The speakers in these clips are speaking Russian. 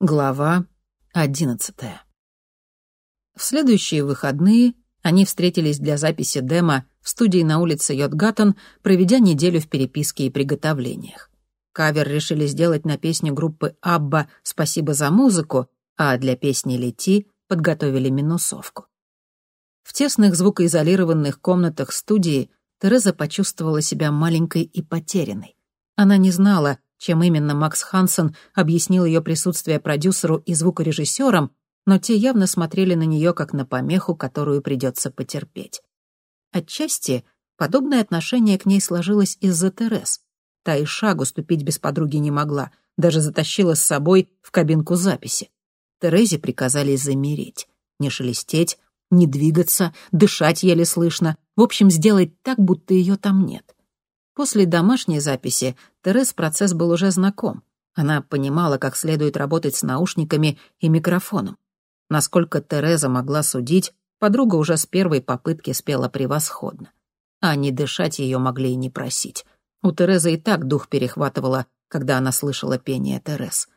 Глава одиннадцатая. В следующие выходные они встретились для записи демо в студии на улице Йотгаттен, проведя неделю в переписке и приготовлениях. Кавер решили сделать на песню группы «Абба» «Спасибо за музыку», а для песни «Лети» подготовили минусовку. В тесных звукоизолированных комнатах студии Тереза почувствовала себя маленькой и потерянной. Она не знала, чем именно Макс Хансен объяснил ее присутствие продюсеру и звукорежиссерам, но те явно смотрели на нее как на помеху, которую придется потерпеть. Отчасти подобное отношение к ней сложилось из-за Терез. Та и шагу ступить без подруги не могла, даже затащила с собой в кабинку записи. Терезе приказали замереть, не шелестеть, не двигаться, дышать еле слышно, в общем, сделать так, будто ее там нет. После домашней записи Терез процесс был уже знаком. Она понимала, как следует работать с наушниками и микрофоном. Насколько Тереза могла судить, подруга уже с первой попытки спела превосходно. А не дышать ее могли и не просить. У Терезы и так дух перехватывала, когда она слышала пение Терез.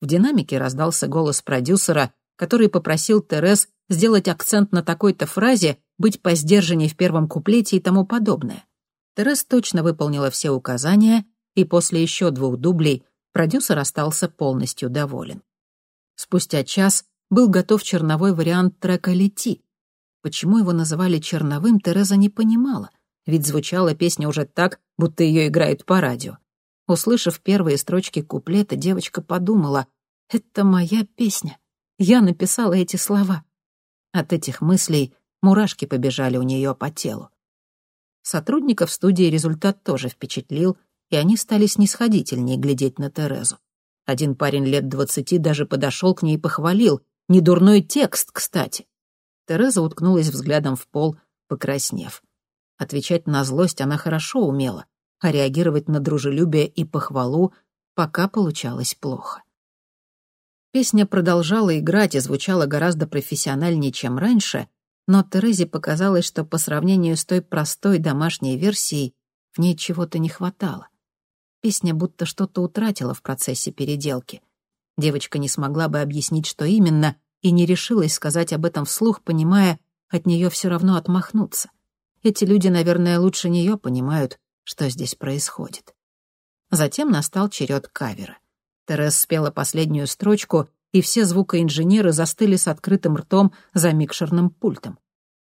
В динамике раздался голос продюсера, который попросил Терез сделать акцент на такой-то фразе, быть посдержанней в первом куплете и тому подобное. Терес точно выполнила все указания, и после еще двух дублей продюсер остался полностью доволен. Спустя час был готов черновой вариант трека «Лети». Почему его называли черновым, Тереза не понимала, ведь звучала песня уже так, будто ее играют по радио. Услышав первые строчки куплета, девочка подумала, «Это моя песня. Я написала эти слова». От этих мыслей мурашки побежали у нее по телу. Сотрудников студии результат тоже впечатлил, и они стали снисходительнее глядеть на Терезу. Один парень лет двадцати даже подошел к ней и похвалил. Недурной текст, кстати. Тереза уткнулась взглядом в пол, покраснев. Отвечать на злость она хорошо умела, а реагировать на дружелюбие и похвалу пока получалось плохо. Песня продолжала играть и звучала гораздо профессиональнее, чем раньше, но Терезе показалось, что по сравнению с той простой домашней версией в ней чего-то не хватало. Песня будто что-то утратила в процессе переделки. Девочка не смогла бы объяснить, что именно, и не решилась сказать об этом вслух, понимая, от нее все равно отмахнуться. Эти люди, наверное, лучше нее понимают, что здесь происходит. Затем настал черед кавера. Терес спела последнюю строчку, и все звукоинженеры застыли с открытым ртом за микшерным пультом.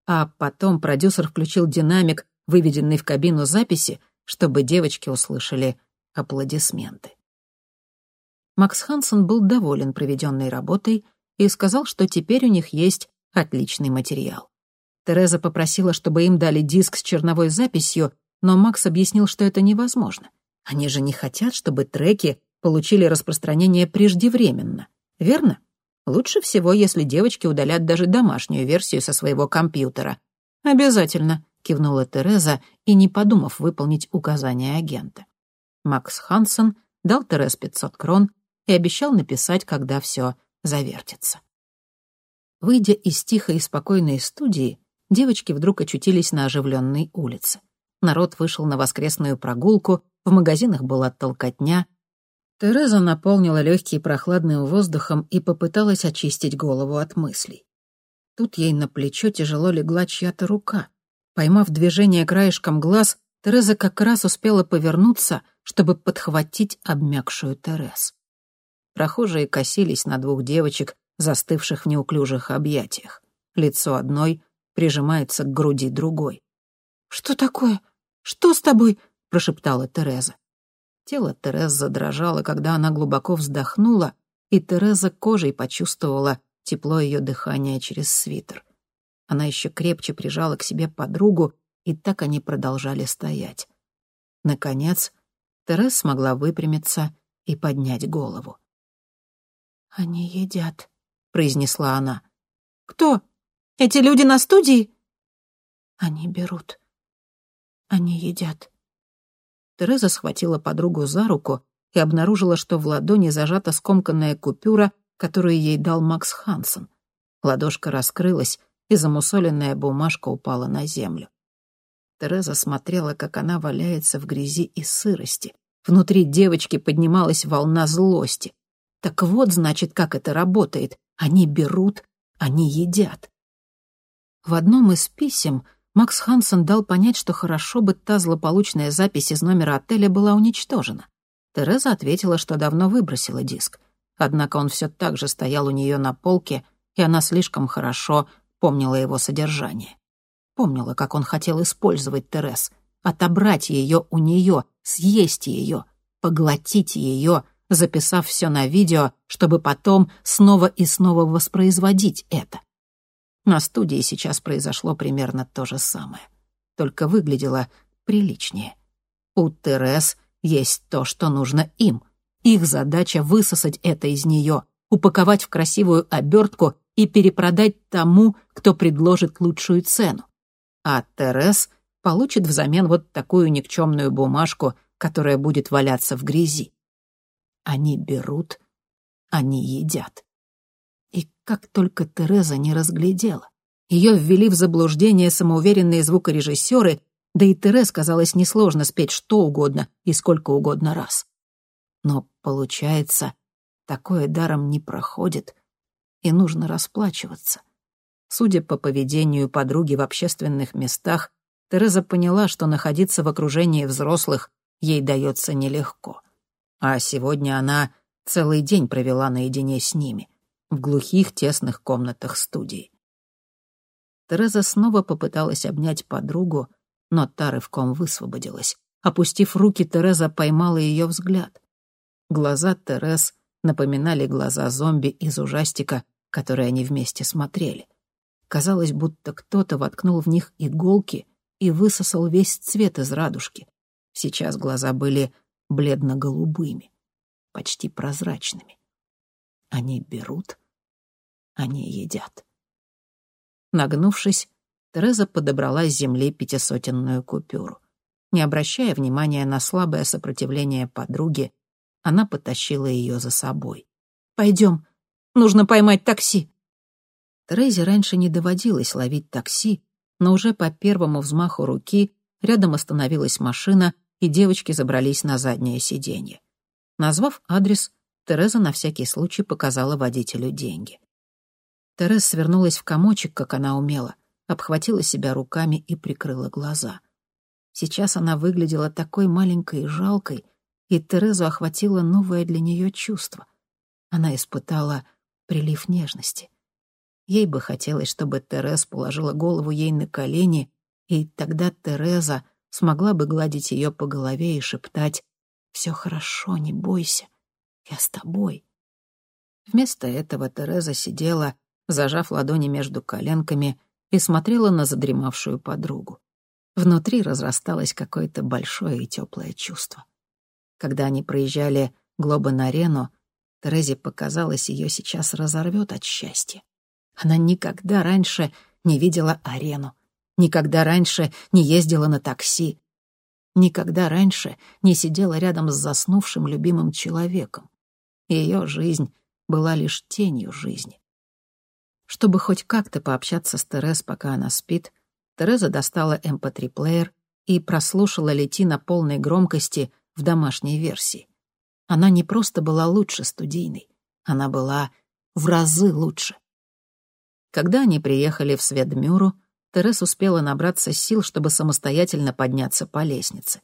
А потом продюсер включил динамик, выведенный в кабину записи, чтобы девочки услышали аплодисменты. Макс Хансен был доволен проведенной работой и сказал, что теперь у них есть отличный материал. Тереза попросила, чтобы им дали диск с черновой записью, но Макс объяснил, что это невозможно. Они же не хотят, чтобы треки получили распространение преждевременно верно? Лучше всего, если девочки удалят даже домашнюю версию со своего компьютера. «Обязательно», — кивнула Тереза и не подумав выполнить указания агента. Макс Хансен дал Терез 500 крон и обещал написать, когда все завертится. Выйдя из тихой и спокойной студии, девочки вдруг очутились на оживленной улице. Народ вышел на воскресную прогулку, в магазинах была толкотня — Тереза наполнила легкие прохладным воздухом и попыталась очистить голову от мыслей. Тут ей на плечо тяжело легла чья-то рука. Поймав движение краешком глаз, Тереза как раз успела повернуться, чтобы подхватить обмякшую Терез. Прохожие косились на двух девочек, застывших в неуклюжих объятиях. Лицо одной прижимается к груди другой. «Что такое? Что с тобой?» — прошептала Тереза. Тело Терезы задрожало, когда она глубоко вздохнула, и Тереза кожей почувствовала тепло ее дыхания через свитер. Она еще крепче прижала к себе подругу, и так они продолжали стоять. Наконец, Тереза смогла выпрямиться и поднять голову. «Они едят», — произнесла она. «Кто? Эти люди на студии?» «Они берут. Они едят». Тереза схватила подругу за руку и обнаружила, что в ладони зажата скомканная купюра, которую ей дал Макс Хансен. Ладошка раскрылась, и замусоленная бумажка упала на землю. Тереза смотрела, как она валяется в грязи и сырости. Внутри девочки поднималась волна злости. Так вот, значит, как это работает. Они берут, они едят. В одном из писем Макс Хансен дал понять, что хорошо бы та злополучная запись из номера отеля была уничтожена. Тереза ответила, что давно выбросила диск. Однако он все так же стоял у нее на полке, и она слишком хорошо помнила его содержание. Помнила, как он хотел использовать Терез, отобрать ее у нее, съесть ее, поглотить ее, записав все на видео, чтобы потом снова и снова воспроизводить это. На студии сейчас произошло примерно то же самое, только выглядело приличнее. У Терез есть то, что нужно им. Их задача — высосать это из нее, упаковать в красивую обертку и перепродать тому, кто предложит лучшую цену. А Терез получит взамен вот такую никчемную бумажку, которая будет валяться в грязи. Они берут, они едят. Как только Тереза не разглядела. Ее ввели в заблуждение самоуверенные звукорежиссеры, да и Терез казалось несложно спеть что угодно и сколько угодно раз. Но, получается, такое даром не проходит, и нужно расплачиваться. Судя по поведению подруги в общественных местах, Тереза поняла, что находиться в окружении взрослых ей дается нелегко. А сегодня она целый день провела наедине с ними, в глухих тесных комнатах студии. Тереза снова попыталась обнять подругу, но та рывком высвободилась. Опустив руки, Тереза поймала ее взгляд. Глаза Терез напоминали глаза зомби из ужастика, которые они вместе смотрели. Казалось, будто кто-то воткнул в них иголки и высосал весь цвет из радужки. Сейчас глаза были бледно-голубыми, почти прозрачными. Они берут, они едят. Нагнувшись, Тереза подобрала с земли пятисотенную купюру. Не обращая внимания на слабое сопротивление подруги, она потащила ее за собой. «Пойдем, нужно поймать такси». Терезе раньше не доводилось ловить такси, но уже по первому взмаху руки рядом остановилась машина, и девочки забрались на заднее сиденье. Назвав адрес, Тереза на всякий случай показала водителю деньги. Тереза свернулась в комочек, как она умела, обхватила себя руками и прикрыла глаза. Сейчас она выглядела такой маленькой и жалкой, и Терезу охватило новое для нее чувство. Она испытала прилив нежности. Ей бы хотелось, чтобы Терез положила голову ей на колени, и тогда Тереза смогла бы гладить ее по голове и шептать «Все хорошо, не бойся, я с тобой». Вместо этого Тереза сидела, зажав ладони между коленками, и смотрела на задремавшую подругу. Внутри разрасталось какое-то большое и теплое чувство. Когда они проезжали Глобан-арену, Терезе показалось, ее сейчас разорвет от счастья. Она никогда раньше не видела арену, никогда раньше не ездила на такси, никогда раньше не сидела рядом с заснувшим любимым человеком. Ее жизнь была лишь тенью жизни. Чтобы хоть как-то пообщаться с Терез, пока она спит, Тереза достала MP3-плеер эм и прослушала «Лети» на полной громкости в домашней версии. Она не просто была лучше студийной, она была в разы лучше. Когда они приехали в Сведмюру, Терес успела набраться сил, чтобы самостоятельно подняться по лестнице.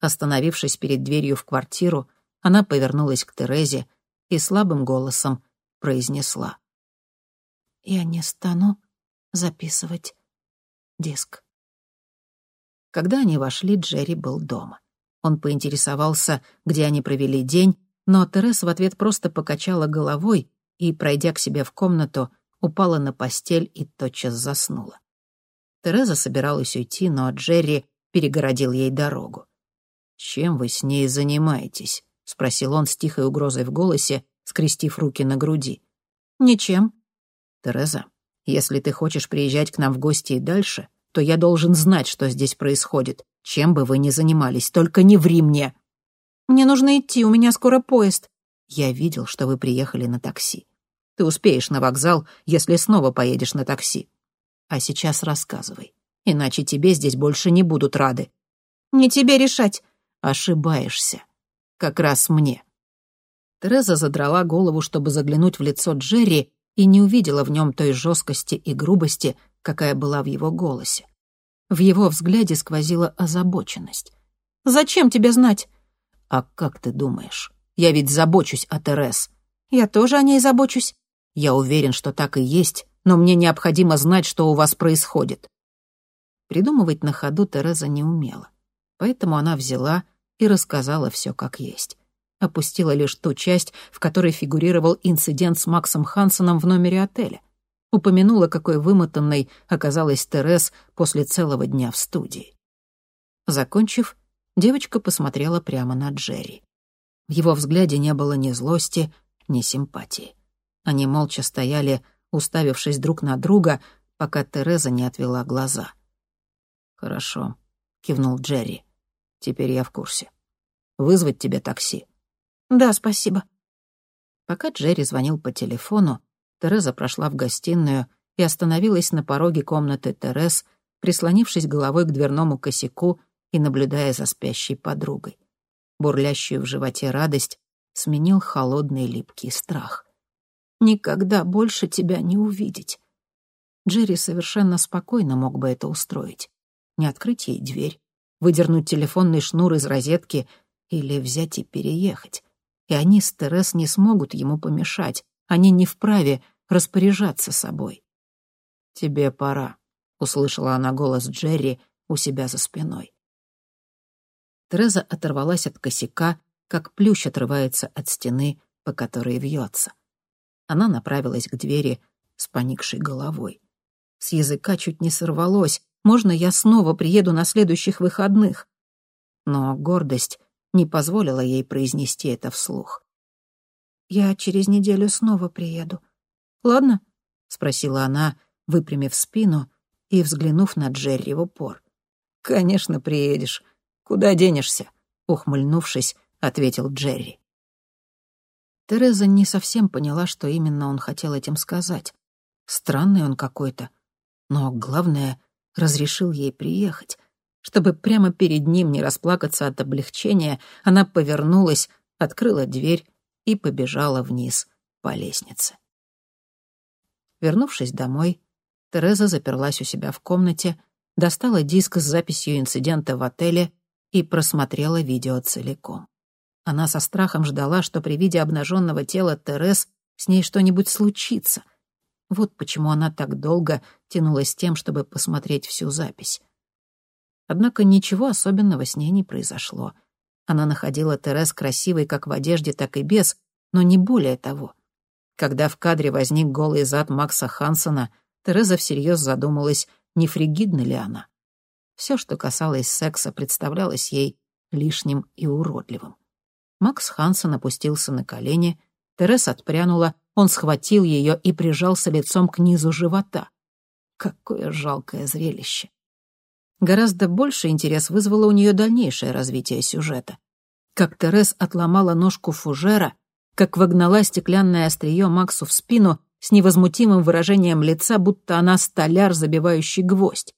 Остановившись перед дверью в квартиру, она повернулась к Терезе и слабым голосом произнесла. «Я не стану записывать диск». Когда они вошли, Джерри был дома. Он поинтересовался, где они провели день, но Терес в ответ просто покачала головой и, пройдя к себе в комнату, упала на постель и тотчас заснула. Тереза собиралась уйти, но Джерри перегородил ей дорогу. «Чем вы с ней занимаетесь?» — спросил он с тихой угрозой в голосе, скрестив руки на груди. «Ничем». «Тереза, если ты хочешь приезжать к нам в гости и дальше, то я должен знать, что здесь происходит, чем бы вы ни занимались, только не ври мне». «Мне нужно идти, у меня скоро поезд». «Я видел, что вы приехали на такси. Ты успеешь на вокзал, если снова поедешь на такси. А сейчас рассказывай, иначе тебе здесь больше не будут рады». «Не тебе решать». «Ошибаешься. Как раз мне». Тереза задрала голову, чтобы заглянуть в лицо Джерри, и не увидела в нем той жесткости и грубости, какая была в его голосе. В его взгляде сквозила озабоченность. «Зачем тебе знать?» «А как ты думаешь? Я ведь забочусь о Терез». «Я тоже о ней забочусь». «Я уверен, что так и есть, но мне необходимо знать, что у вас происходит». Придумывать на ходу Тереза не умела, поэтому она взяла и рассказала все как есть. Опустила лишь ту часть, в которой фигурировал инцидент с Максом Хансоном в номере отеля. Упомянула, какой вымотанной оказалась Терез после целого дня в студии. Закончив, девочка посмотрела прямо на Джерри. В его взгляде не было ни злости, ни симпатии. Они молча стояли, уставившись друг на друга, пока Тереза не отвела глаза. «Хорошо», — кивнул Джерри. «Теперь я в курсе. Вызвать тебе такси?» «Да, спасибо». Пока Джерри звонил по телефону, Тереза прошла в гостиную и остановилась на пороге комнаты Терез, прислонившись головой к дверному косяку и наблюдая за спящей подругой. Бурлящую в животе радость сменил холодный липкий страх. «Никогда больше тебя не увидеть». Джерри совершенно спокойно мог бы это устроить. Не открыть ей дверь, выдернуть телефонный шнур из розетки или взять и переехать. И они с Терес не смогут ему помешать. Они не вправе распоряжаться собой. «Тебе пора», — услышала она голос Джерри у себя за спиной. Тереза оторвалась от косяка, как плющ отрывается от стены, по которой вьется. Она направилась к двери с поникшей головой. С языка чуть не сорвалось. «Можно я снова приеду на следующих выходных?» Но гордость не позволила ей произнести это вслух. «Я через неделю снова приеду. Ладно?» — спросила она, выпрямив спину и взглянув на Джерри в упор. «Конечно, приедешь. Куда денешься?» — ухмыльнувшись, ответил Джерри. Тереза не совсем поняла, что именно он хотел этим сказать. Странный он какой-то. Но главное, разрешил ей приехать. Чтобы прямо перед ним не расплакаться от облегчения, она повернулась, открыла дверь и побежала вниз по лестнице. Вернувшись домой, Тереза заперлась у себя в комнате, достала диск с записью инцидента в отеле и просмотрела видео целиком. Она со страхом ждала, что при виде обнаженного тела Терез с ней что-нибудь случится. Вот почему она так долго тянулась тем, чтобы посмотреть всю запись. Однако ничего особенного с ней не произошло. Она находила Терез красивой как в одежде, так и без, но не более того. Когда в кадре возник голый зад Макса Хансона, Тереза всерьез задумалась, не фригидна ли она. Все, что касалось секса, представлялось ей лишним и уродливым. Макс Хансон опустился на колени, Терес отпрянула, он схватил ее и прижался лицом к низу живота. Какое жалкое зрелище. Гораздо больше интерес вызвало у нее дальнейшее развитие сюжета. Как Терес отломала ножку фужера, как вогнала стеклянное острие Максу в спину с невозмутимым выражением лица, будто она столяр, забивающий гвоздь.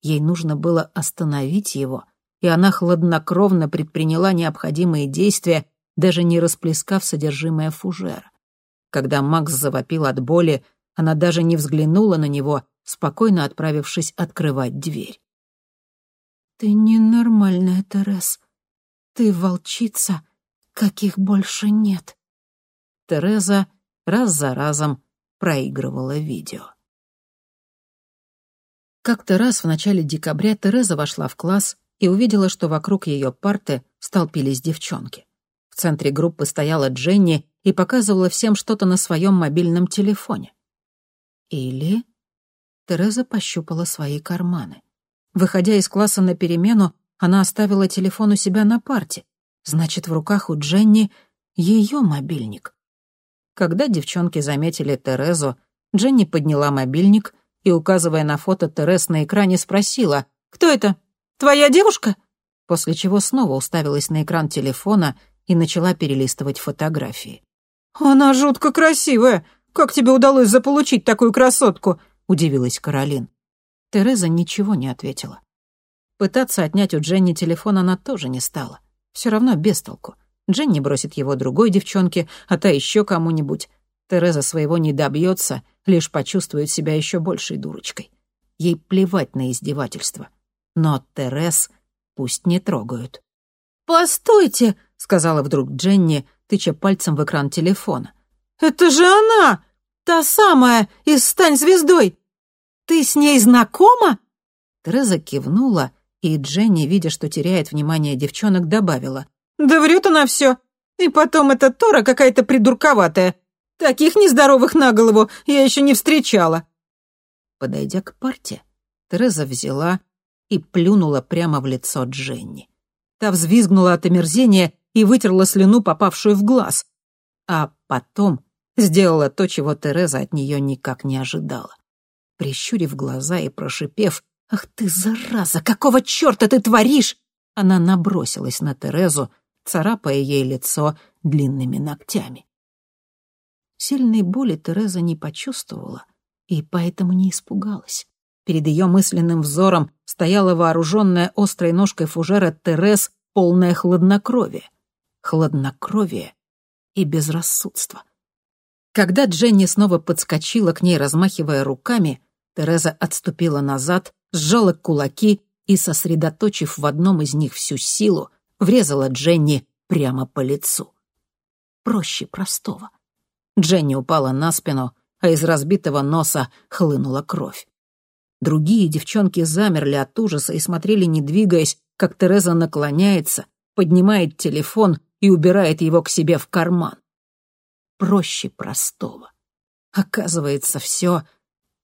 Ей нужно было остановить его, и она хладнокровно предприняла необходимые действия, даже не расплескав содержимое фужера. Когда Макс завопил от боли, она даже не взглянула на него, спокойно отправившись открывать дверь. «Ты ненормальная, Терес. Ты волчица, каких больше нет». Тереза раз за разом проигрывала видео. Как-то раз в начале декабря Тереза вошла в класс и увидела, что вокруг ее парты столпились девчонки. В центре группы стояла Дженни и показывала всем что-то на своем мобильном телефоне. Или... Тереза пощупала свои карманы. Выходя из класса на перемену, она оставила телефон у себя на парте. Значит, в руках у Дженни ее мобильник. Когда девчонки заметили Терезу, Дженни подняла мобильник и, указывая на фото Терез на экране, спросила «Кто это? Твоя девушка?» После чего снова уставилась на экран телефона и начала перелистывать фотографии. «Она жутко красивая! Как тебе удалось заполучить такую красотку?» — удивилась Каролин. Тереза ничего не ответила. Пытаться отнять у Дженни телефон она тоже не стала. Все равно без толку. Дженни бросит его другой девчонке, а та еще кому-нибудь. Тереза своего не добьется, лишь почувствует себя еще большей дурочкой. Ей плевать на издевательство. Но Терез пусть не трогают. «Постойте!» — сказала вдруг Дженни, тыча пальцем в экран телефона. «Это же она! Та самая из «Стань звездой»! Ты с ней знакома?» Тереза кивнула, и Дженни, видя, что теряет внимание девчонок, добавила. «Да врет она все. И потом эта Тора какая-то придурковатая. Таких нездоровых на голову я еще не встречала». Подойдя к парте, Тереза взяла и плюнула прямо в лицо Дженни. Та взвизгнула от омерзения и вытерла слюну, попавшую в глаз. А потом сделала то, чего Тереза от нее никак не ожидала. Прищурив глаза и прошипев «Ах ты, зараза, какого черта ты творишь?» Она набросилась на Терезу, царапая ей лицо длинными ногтями. Сильной боли Тереза не почувствовала и поэтому не испугалась. Перед ее мысленным взором стояла вооруженная острой ножкой фужера Терез, полное хладнокровие. Хладнокровие и безрассудство. Когда Дженни снова подскочила к ней, размахивая руками, Тереза отступила назад, сжала кулаки и, сосредоточив в одном из них всю силу, врезала Дженни прямо по лицу. Проще простого. Дженни упала на спину, а из разбитого носа хлынула кровь. Другие девчонки замерли от ужаса и смотрели, не двигаясь, как Тереза наклоняется, поднимает телефон и убирает его к себе в карман. Проще простого. Оказывается, все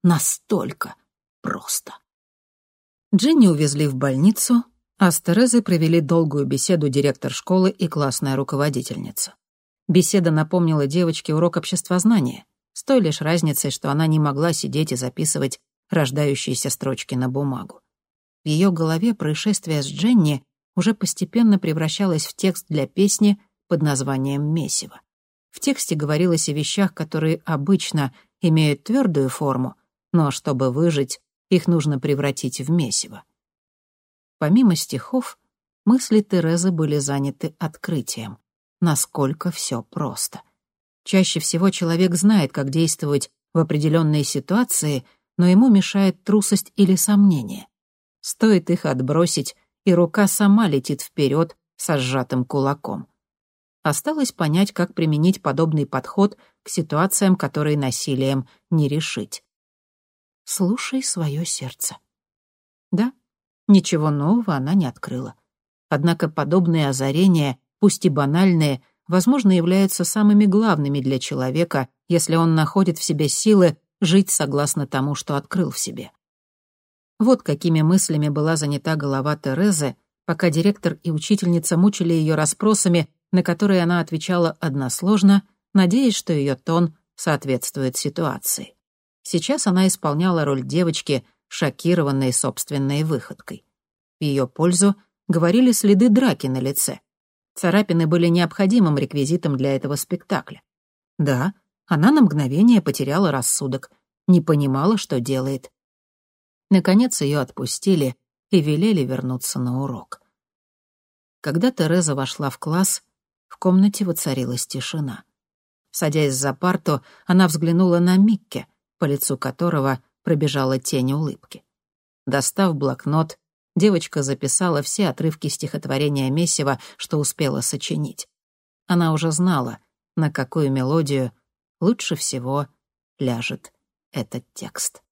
настолько просто. Дженни увезли в больницу, а с Терезой провели долгую беседу директор школы и классная руководительница. Беседа напомнила девочке урок обществознания, с той лишь разницей, что она не могла сидеть и записывать рождающиеся строчки на бумагу. В ее голове происшествие с Дженни уже постепенно превращалось в текст для песни под названием «Месиво». В тексте говорилось о вещах, которые обычно имеют твердую форму, но чтобы выжить, их нужно превратить в месиво. Помимо стихов, мысли Терезы были заняты открытием, насколько все просто. Чаще всего человек знает, как действовать в определенной ситуации — но ему мешает трусость или сомнение. Стоит их отбросить, и рука сама летит вперед со сжатым кулаком. Осталось понять, как применить подобный подход к ситуациям, которые насилием не решить. Слушай свое сердце. Да, ничего нового она не открыла. Однако подобные озарения, пусть и банальные, возможно, являются самыми главными для человека, если он находит в себе силы жить согласно тому, что открыл в себе. Вот какими мыслями была занята голова Терезы, пока директор и учительница мучили ее расспросами, на которые она отвечала односложно, надеясь, что ее тон соответствует ситуации. Сейчас она исполняла роль девочки, шокированной собственной выходкой. В ее пользу говорили следы драки на лице. Царапины были необходимым реквизитом для этого спектакля. Да, она на мгновение потеряла рассудок, не понимала, что делает. Наконец ее отпустили и велели вернуться на урок. Когда Тереза вошла в класс, в комнате воцарилась тишина. Садясь за парту, она взглянула на Микке, по лицу которого пробежала тень улыбки. Достав блокнот, девочка записала все отрывки стихотворения Мессива, что успела сочинить. Она уже знала, на какую мелодию лучше всего ляжет этот текст.